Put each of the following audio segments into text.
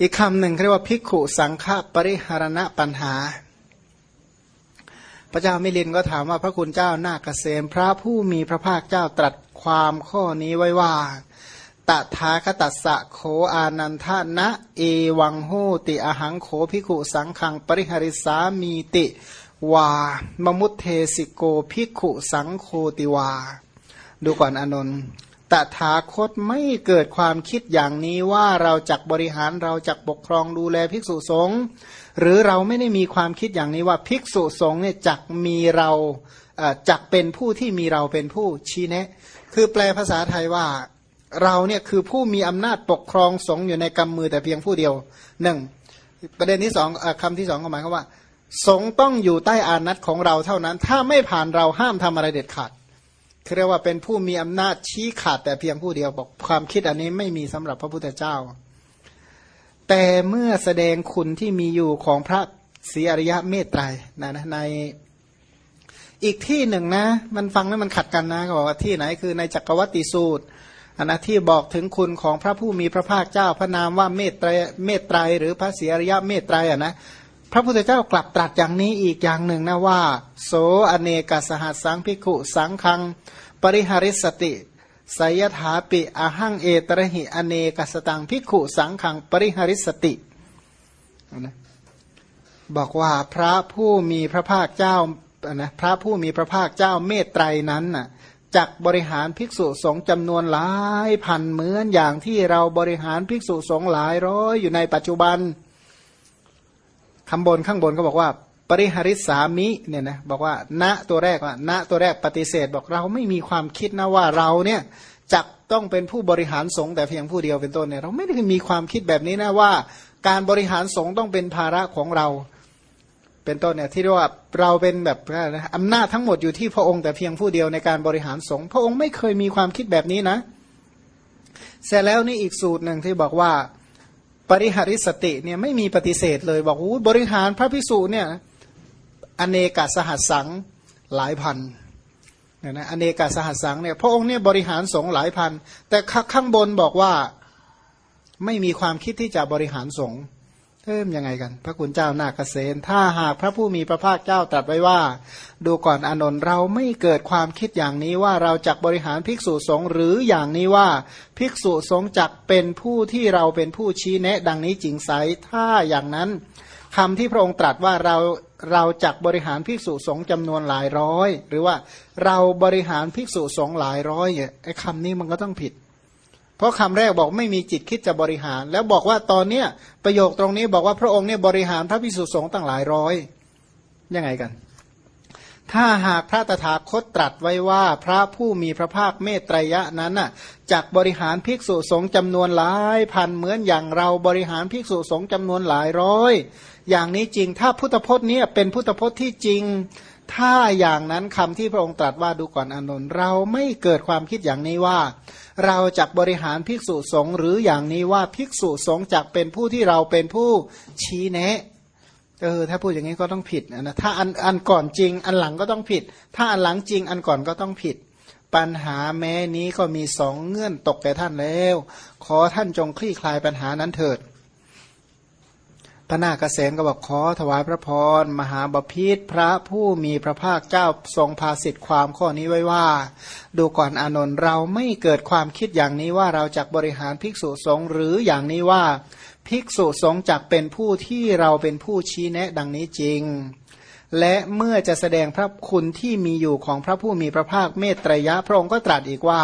อีกคำหนึ่งเรียกว่าภิกขุสังฆปริหารณปัญหา พระเจ้ามิลินก็ถามว่าพระคุณเจ้านาเกษมพระผู้มีพระภาคเจ้าตรัสความข้อนี้ไว้ว่าตถาคตัสสะโขอานันทานะ เอวังโหติอหังโขภิกขุสังขังปริหริสามีติวามมุตเทสิโกภิกขุสังโคติวา ดูก่อนอนนท์ ตถาคตไม่เกิดความคิดอย่างนี้ว่าเราจักบริหารเราจักปกครองดูแลภิกษุสงฆ์หรือเราไม่ได้มีความคิดอย่างนี้ว่าภิกษุสงฆ์เนี่ยจักมีเราจักเป็นผู้ที่มีเราเป็นผู้ชี้แนะ คือแปลภาษาไทยว่าเราเนี่ยคือผู้มีอำนาจปกครองสงฆ์อยู่ในกำมือแต่เพียงผู้เดียวหนึ่งประเด็นที่สองคำที่สองหมายความว่า สงฆ์ต้องอยู่ใต้อานัตของเราเท่านั้น ถ้าไม่ผ่านเราห้ามทำอะไรเด็ดขาด เรียกว่าเป็นผู้มีอำนาจชี้ขาดแต่เพียงผู้เดียวบอกความคิดอันนี้ไม่มีสำหรับพระพุทธเจ้า แต่เมื่อแสดงคุณที่มีอยู่ของพระศรีอริยะเมตไตรนะนะในอีกที่หนึ่งนะ มันฟังแล้วมันขัดกันนะเขาบอกว่าที่ไหนคือในจักรวัติสูตรอันนะที่บอกถึงคุณของพระผู้มีพระภาคเจ้าพระนามว่าเมตไตรเมตไตรหรือพระศรีอริยะเมตไตรอะนะ พระพุทธเจ้ากลับตรัสอย่างนี้อีกอย่างหนึ่งนะว่า โสอเนกสหัสสังพิกุสังคัง ปริหาริสติสยถาปิอาหังเอตระหิอเนกสตังพิกุสังคังปริหาริสติ บอกว่าพระผู้มีพระภาคเจ้านะพระผู้มีพระภาคเจ้าเมตไตรนั้นน่ะจักบริหารภิกษุสงฆ์จำนวนหลายพันเหมือนอย่างที่เราบริหารภิกษุสงฆ์หลายร้อยอยู่ในปัจจุบัน คำบนข้างบนก็บอกว่า ปริหาริสามิเนี่ยนะบอกว่าณตัวแรกว่าณตัวแรกปฏิเสธ บอกเราไม่มีความคิดนะว่าเราเนี่ยจักต้องเป็นผู้บริหารสงฆ์แต่เพียงผู้เดียวเป็นต้นเนี่ยเราไม่ได้มีความคิดแบบนี้นะว่า การบริหารสงฆ์ต้องเป็นภาระของเรา เป็นต้นเนี่ยที่เรียกว่าเราเป็นแบบอำนาจทั้งหมดอยู่ที่พระองค์แต่เพียงผู้เดียวในการบริหารสงฆ์พระองค์ไม่เคยมีความคิดแบบนี้นะเสร็จแล้วนี่อีกสูตรหนึ่งที่บอกว่า ปริหาริสติเนี่ยไม่มีปฏิเสธเลย บอกว่าบริหารพระพิสูจน์เนี่ยอเนกสหัสสังหลายพันเนี่ยนะอเนกสหัสสังเนี่ยพระองค์เนี่ยบริหารสงหลายพัน แต่ข้างบนบอกว่าไม่มีความคิดที่จะบริหารสงฆ์ เอิ่มยังไงกัน พระคุณเจ้านาคเษนถ้าหากพระผู้มีพระภาคเจ้าตรัสไว้ว่า ดูก่อนอนนท์เราไม่เกิดความคิดอย่างนี้ว่าเราจักบริหารภิกษุสงฆ์หรืออย่างนี้ว่า ภิกษุสงฆ์จักเป็นผู้ที่เราเป็นผู้ชี้แนะ ดังนี้จริงไซถ้าอย่างนั้นคำที่พระองค์ตรัสว่าเราเราจักบริหารภิกษุสงฆ์จำนวนหลายร้อย หรือว่าเราบริหารภิกษุสงฆ์หลายร้อยเนี่ยไอ้คำนี้มันก็ต้องผิด เพราะคำแรกบอกไม่มีจิตคิดจะบริหาร แล้วบอกว่าตอนเนี้ยประโยคตรงนี้บอกว่าพระองค์เนี่ยบริหารพระพิสุสงฆ์ตั้งหลายร้อยยังไงกัน ถ้าหากพระตถาคตตรัสไว้ว่าพระผู้มีพระภาคเมตไตรยะนั้นน่ะจักบริหารภิกษุสงฆ์จำนวนหลายพันเหมือนอย่างเราบริหารภิกษุสงฆ์จำนวนหลายร้อย อย่างนี้จริงถ้าพุทธพจน์นี้เป็นพุทธพจน์ที่จริง ถ้าอย่างนั้นคำที่พระองค์ตรัสว่าดูก่อนอนนท์เราไม่เกิดความคิดอย่างนี้ว่า เราจักบริหารภิกษุสงฆ์หรืออย่างนี้ว่าภิกษุสงฆ์จักเป็นผู้ที่เราเป็นผู้ชี้แนะเออถ้าพูดอย่างนี้ก็ต้องผิดนะถ้าอันอันก่อนจริง อันหลังก็ต้องผิด ถ้าอันหลังจริง อันก่อนก็ต้องผิด ปัญหาแม้นี้ก็มีสองเงื่อนตกแต่ท่านแล้ว ขอท่านจงคลี่คลายปัญหานั้นเถิด พระนาคเษนก็บอกขอถวายพระพรมหาบพิษพระผู้มีพระภาคเจ้าทรงพาสิทธิความข้อนี้ไว้ว่า ดูก่อนอนนท์เราไม่เกิดความคิดอย่างนี้ว่าเราจะบริหารภิกษุสงฆ์หรืออย่างนี้ว่า ภิกษุสงฆ์จักเป็นผู้ที่เราเป็นผู้ชี้แนะดังนี้จริง และเมื่อจะแสดงพระคุณที่มีอยู่ของพระผู้มีพระภาคเมตไตรยะ พระองค์ก็ตรัสอีกว่า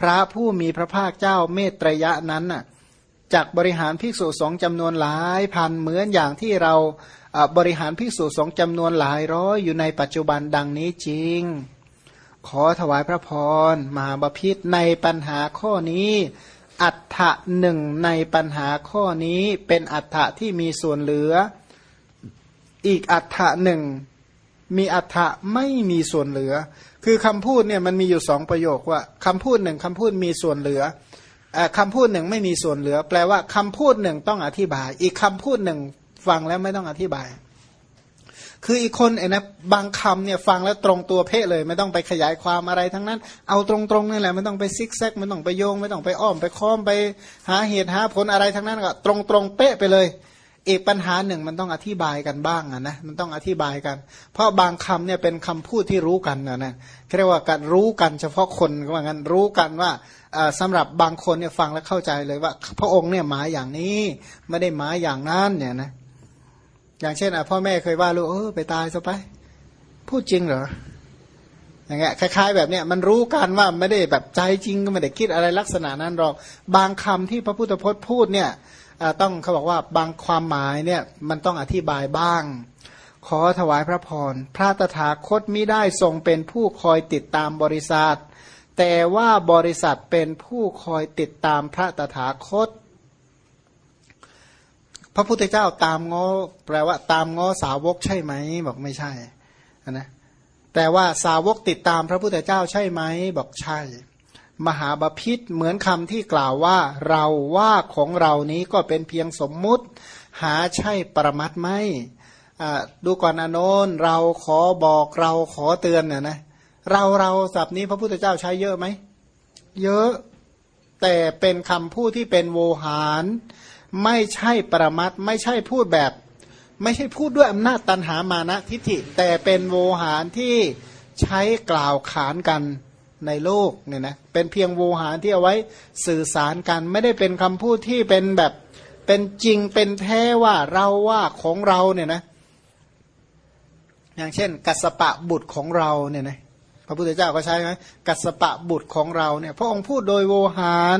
พระผู้มีพระภาคเจ้าเมตไตรยะนั้นน่ะ จักบริหารภิกษุสงฆ์จำนวนหลายพันเหมือนอย่างที่เราบริหารภิกษุสงฆ์จำนวนหลายร้อยอยู่ในปัจจุบันดังนี้จริง ขอถวายพระพรมหาบพิษในปัญหาข้อนี้ อัฏฐะหนึ่งในปัญหาข้อนี้เป็นอัฏฐะที่มีส่วนเหลือ อีกอัฏฐะหนึ่งมีอัฏฐะไม่มีส่วนเหลือ คือคำพูดเนี่ยมันมีอยู่สองประโยคว่าคำพูดหนึ่งคำพูดมีส่วนเหลือ คำพูดหนึ่งไม่มีส่วนเหลือ แปลว่าคำพูดหนึ่งต้องอธิบาย อีกคำพูดหนึ่งฟังแล้วไม่ต้องอธิบาย คืออีกคนเอ็นะบางคำเนี่ยฟังแล้วตรงตัวเพ่เลย ไม่ต้องไปขยายความอะไรทั้งนั้น เอาตรงๆนี่แหละไม่ต้องไปซิกแซกไม่ต้องไปโยง ไม่ต้องไปอ้อมไปค้อมไปหาเหตุหาผลอะไรทั้งนั้นก็ตรงๆเป๊ะไปเลยอีกปัญหาหนึ่งมันต้องอธิบายกันบ้างนะ มันต้องอธิบายกัน เพราะบางคำเนี่ยเป็นคำพูดที่รู้กันนะนะเรียกว่าการรู้กันเฉพาะคนก็ว่างั้นรู้กันว่า สำหรับบางคนเนี่ยฟังแล้วเข้าใจเลยว่า พระองค์เนี่ยหมายอย่างนี้ไม่ได้หมายอย่างนั้นเนี่ยนะอย่างเช่นพ่อแม่เคยว่าลูกเออไปตายซะไป พูดจริงเหรออย่างเงี้ยคล้าย ๆ แบบเนี้ยมันรู้กันว่าไม่ได้แบบใจจริงก็ไม่ได้คิดอะไรลักษณะนั้นหรอกบางคำที่พระพุทธพจน์พูดเนี่ยต้องเขาบอกว่าบางความหมายเนี่ยมันต้องอธิบายบ้าง ขอถวายพระพรพระตถาคตมิได้ทรงเป็นผู้คอยติดตามบริษัท แต่ว่าบริษัทเป็นผู้คอยติดตามพระตถาคต พระพุทธเจ้าตามง้อแปลว่าตามง้อสาวกใช่ไหมบอกไม่ใช่นะแต่ว่าสาวกติดตามพระพุทธเจ้าใช่ไหมบอกใช่ มหาบาพิษเหมือนคำที่กล่าวว่า เราว่าของเรานี้ก็เป็นเพียงสมมุติ หาใช่ปรมัตไหมดูก่อนอนนเราขอบอกเราขอเตือนเนี่ยนะ เราเราสับนี้พระพุทธเจ้าใช้เยอะไหม เยอะแต่เป็นคำพูดที่เป็นโวหาร ไม่ใช่ปรมัตไม่ใช่พูดแบบ ไม่ใช่พูดด้วยอำนาจตันหามานะทิฏฐิ แต่เป็นโวหารที่ใช้กล่าวขานกันในโลกเนี่ยนะเป็นเพียงโวหารที่เอาไว้สื่อสารกัน ไม่ได้เป็นคำพูดที่เป็นแบบเป็นจริงเป็นแท้ว่าเราว่าของเราเนี่ยนะอย่างเช่น กัสปะบุตรของเราเนี่ยนะ พระพุทธเจ้าก็ใช้ไหมกัสปะบุตรของเราเนี่ย พระองค์พูดโดยโวหาร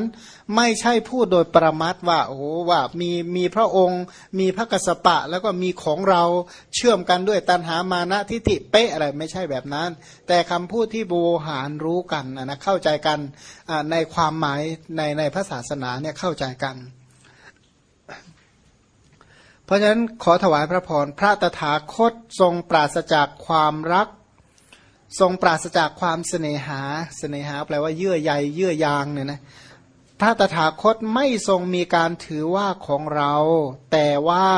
ไม่ใช่พูดโดยประมัดว่าโอ้ว่ามีมีพระองค์ มีพระกัสปะแล้วก็มีของเราเชื่อมกันด้วยตันหามานะทิฏฐิเป๊ะอะไรไม่ใช่แบบนั้น แต่คำพูดที่โวหารรู้กันนะเข้าใจกันในความหมายในในพระศาสนาเนี่ยเข้าใจกัน เพราะฉะนั้นขอถวายพระพรพระตถาคตทรงปราศจากความรัก ทรงปราศจากความเสน่หา เสน่หาแปลว่าเยื่อใยเยื่อยางเนี่ยนะพระตถาคตไม่ทรงมีการถือว่าของเรา แต่ว่า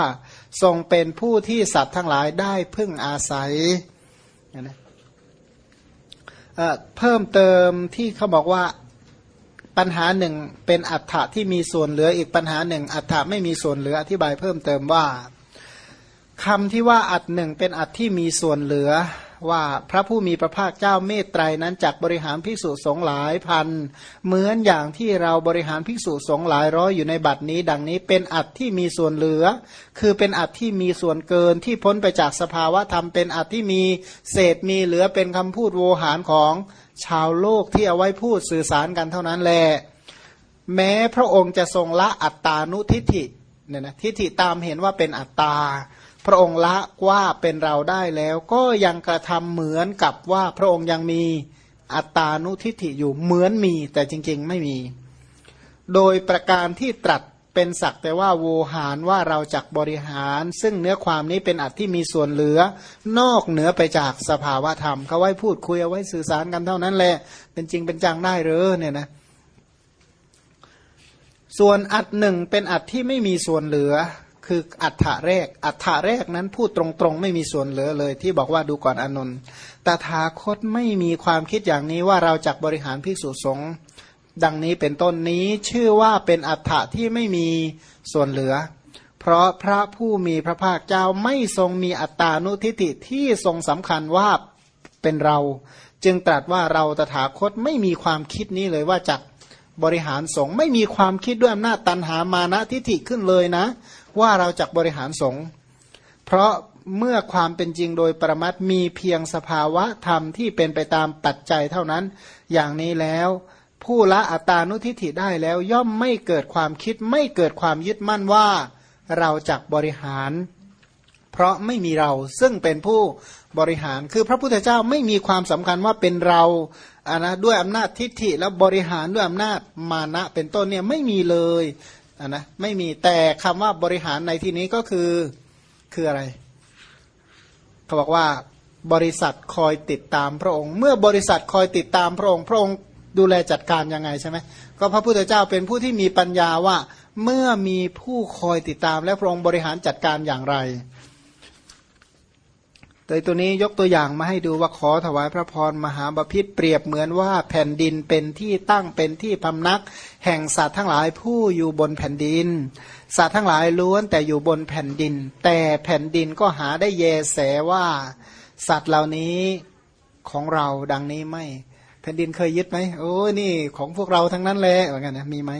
ทรงเป็นผู้ที่สัตว์ทั้งหลายได้พึ่งอาศัยนะเพิ่มเติมที่เขาบอกว่าปัญหาหนึ่งเป็นอัฏฐะที่มีส่วนเหลืออีกปัญหาหนึ่งอัฏฐะไม่มีส่วนเหลืออธิบายเพิ่มเติมว่าคำที่ว่าอัดหนึ่งเป็นอัดที่มีส่วนเหลือ ว่าพระผู้มีพระภาคเจ้าเมตไตรนั้นจักบริหารภิกษุสงฆ์หลายพัน เหมือนอย่างที่เราบริหารภิกษุสงฆ์หลายร้อยอยู่ในบัดนี้ ดังนี้เป็นอัดที่มีส่วนเหลือ คือเป็นอัดที่มีส่วนเกินที่พ้นไปจากสภาวะธรรมเป็นอัดที่มีเศษมีเหลือเป็นคำพูดโวหารของชาวโลกที่เอาไว้พูดสื่อสารกันเท่านั้นแหละแม้พระองค์จะทรงละอัตตานุทิฏฐิเนี่ยนะทิฏฐิตามเห็นว่าเป็นอัตตา พระองค์ละว่าเป็นเราได้แล้ว ก็ยังกระทำเหมือนกับว่าพระองค์ยังมีอัตานุทิฏฐิอยู่เหมือนมี แต่จริงๆไม่มี โดยประการที่ตรัสเป็นศักแต่ว่าโวหารว่าเราจักบริหาร ซึ่งเนื้อความนี้เป็นอัตที่มีส่วนเหลือ นอกเหนือไปจากสภาวะธรรมเขาไว้พูดคุยเอาไว้สื่อสารกันเท่านั้นแหละเป็นจริงเป็นจังได้หรือเนี่ยนะส่วนอัดหนึ่งเป็นอัดที่ไม่มีส่วนเหลือ คืออัฏฐะแรก อัฏฐะแรกนั้นพูดตรงๆ ไม่มีส่วนเหลือเลย ที่บอกว่าดูก่อนอนนท์ตถาคตไม่มีความคิดอย่างนี้ว่าเราจักบริหารภิกษุสงฆ์ดังนี้เป็นต้นนี้ชื่อว่าเป็นอัฏฐะที่ไม่มีส่วนเหลือ เพราะพระผู้มีพระภาคเจ้าไม่ทรงมีอัตตานุทิฏฐิที่ทรงสำคัญว่าเป็นเรา จึงตรัสว่าเราตถาคตไม่มีความคิดนี้เลยว่าจักบ บริหารสงฆ์ไม่มีความคิดด้วยอำนาจตันหามานะทิฏฐิขึ้นเลยนะ ว่าเราจะบริหารสงฆ์เพราะเมื่อความเป็นจริงโดยประมัดมีเพียงสภาวะธรรมที่เป็นไปตามปัจจัยเท่านั้น อย่างนี้แล้ว ผู้ละอัตานุทิฏฐิได้แล้วย่อมไม่เกิดความคิดไม่เกิดความยึดมั่นว่า เราจะบริหาร เพราะไม่มีเราซึ่งเป็นผู้บริหารคือพระพุทธเจ้าไม่มีความสำคัญว่าเป็นเราอะนะด้วยอำนาจทิฏฐิแล้วบริหารด้วยอำนาจมานะเป็นต้นเนี่ยไม่มีเลยอะนะไม่มีแต่คำว่าบริหารในที่นี้ก็คือคืออะไรเขาบอกว่าบริษัทคอยติดตามพระองค์ เมื่อบริษัทคอยติดตามพระองค์ พระองค์ดูแลจัดการยังไงใช่ไหมก็พระพุทธเจ้าเป็นผู้ที่มีปัญญาว่า เมื่อมีผู้คอยติดตามและพระองค์บริหารจัดการอย่างไร โดยตัวนี้ยกตัวอย่างมาให้ดูว่าขอถวายพระพรมหาบพิษเปรียบเหมือนว่าแผ่นดินเป็นที่ตั้งเป็นที่พำนัก แห่งสัตว์ทั้งหลายผู้อยู่บนแผ่นดิน สัตว์ทั้งหลายล้วนแต่อยู่บนแผ่นดิน แต่แผ่นดินก็หาได้เยแสว่า สัตว์เหล่านี้ของเราดังนี้ไม่ แผ่นดินเคยยึดไหมโอ้นี่ของพวกเราทั้งนั้นแหละเหมือนกันนะมีไหม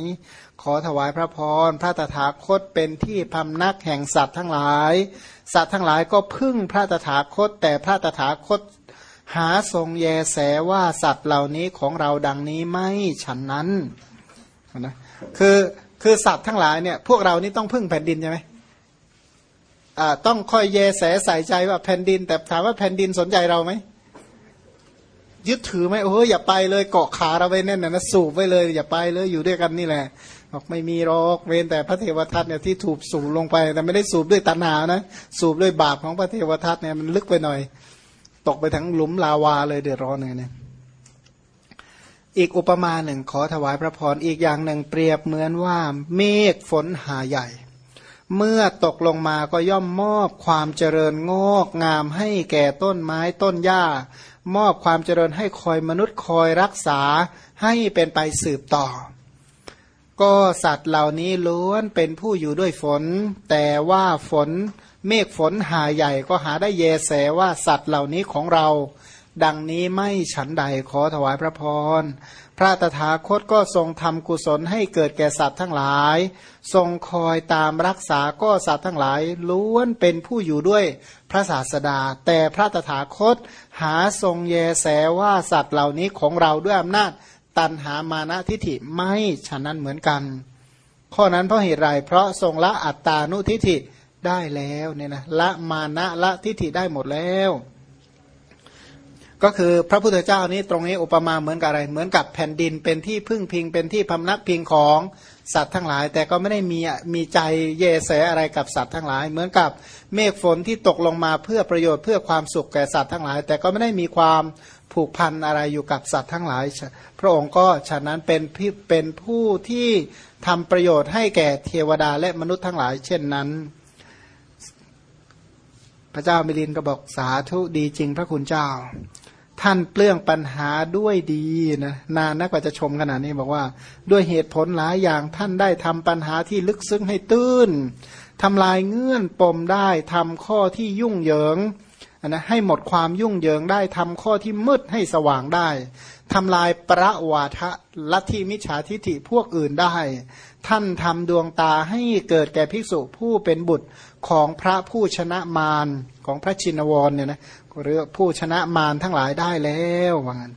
ขอถวายพระพรพระตถาคตเป็นที่พำนักแห่งสัตว์ทั้งหลาย สัตว์ทั้งหลายก็พึ่งพระตถาคต แต่พระตถาคตหาทรงแยแสว่าสัตว์เหล่านี้ของเราดังนี้ไม่ฉันนั้นนะคือคือสัตว์ทั้งหลายเนี่ยพวกเรานี่ต้องพึ่งแผ่นดินใช่ไหมอ่าต้องคอยแยแสใส่ใจว่าแผ่นดิน แต่ถามว่าแผ่นดินสนใจเราไหม ยึดถือไหมโอ้ยอย่าไปเลยเกาะขาเราไว้แน่นนะสูบไว้เลย อย่าไปเลยอยู่ด้วยกันนี่แหละบอกไม่มีรอกเว้นแต่พระเทวทัตเนี่ยที่ถูกสูบลงไป แต่ไม่ได้สูบด้วยตัณหานะ สูบด้วยบาปของพระเทวทัตเนี่ยมันลึกไปหน่อย ตกไปทั้งหลุมลาวาเลยเดือดร้อนเลยเนี่ยอีกอุปมาหนึ่งขอถวายพระพรอีกอย่างหนึ่งเปรียบเหมือนว่าเมฆฝนหาใหญ่ เมื่อตกลงมาก็ย่อมมอบความเจริญงอกงามให้แก่ต้นไม้ต้นหญ้า มอบความเจริญให้คอยมนุษย์คอยรักษาให้เป็นไปสืบต่อ ก็สัตว์เหล่านี้ล้วนเป็นผู้อยู่ด้วยฝน แต่ว่าฝนเมฆฝนหาใหญ่ก็หาได้เยแสว่าสัตว์เหล่านี้ของเรา ดังนี้ไม่ฉันใดขอถวายพระพร พระตถาคตก็ทรงทำกุศลให้เกิดแก่สัตว์ทั้งหลาย ทรงคอยตามรักษาก็สัตว์ทั้งหลายล้วนเป็นผู้อยู่ด้วยพระศาสดา แต่พระตถาคตหาทรงแยแสว่าสัตว์เหล่านี้ของเราด้วยอำนาจตันหามานะทิฐิไม่ฉะนั้นเหมือนกัน ข้อนั้นเพราะเหตุไรเพราะทรงละอัตตานุทิฐิได้แล้วเนี่ยนะละมานะละทิฐิได้หมดแล้ว ก็คือพระพุทธเจ้านี้ตรงนี้อุปมาเหมือนกับอะไร เหมือนกับแผ่นดินเป็นที่พึ่งพิงเป็นที่พำนักพิงของสัตว์ทั้งหลาย แต่ก็ไม่ได้มีมีใจเยแสอะไรกับสัตว์ทั้งหลาย เหมือนกับเมฆฝนที่ตกลงมาเพื่อประโยชน์เพื่อความสุขแก่สัตว์ทั้งหลาย แต่ก็ไม่ได้มีความผูกพันอะไรอยู่กับสัตว์ทั้งหลาย พระองค์ก็ฉะนั้นเป็นเป็นผู้ที่ทำประโยชน์ให้แก่เทวดาและมนุษย์ทั้งหลาย เช่นนั้น พระเจ้ามิลินก็บอกสาธุดีจริงพระคุณเจ้า ท่านเปลื้องปัญหาด้วยดีนะนานนักกว่าจะชมขนาดนี้บอกว่า ด้วยเหตุผลหลายอย่างท่านได้ทำปัญหาที่ลึกซึ้งให้ตื้นทำลายเงื่อนปมได้ทำข้อที่ยุ่งเหยิง นะให้หมดความยุ่งเหยิงได้ทำข้อที่มืดให้สว่างได้ทำลายประวาทะลัทธิมิจฉาทิฐิพวกอื่นได้ ท่านทำดวงตาให้เกิดแก่ภิกษุผู้เป็นบุตรของพระผู้ชนะมารของพระชินวรเนี่ยนะเรือผู้ชนะมารทั้งหลายได้แล้วว่างั้น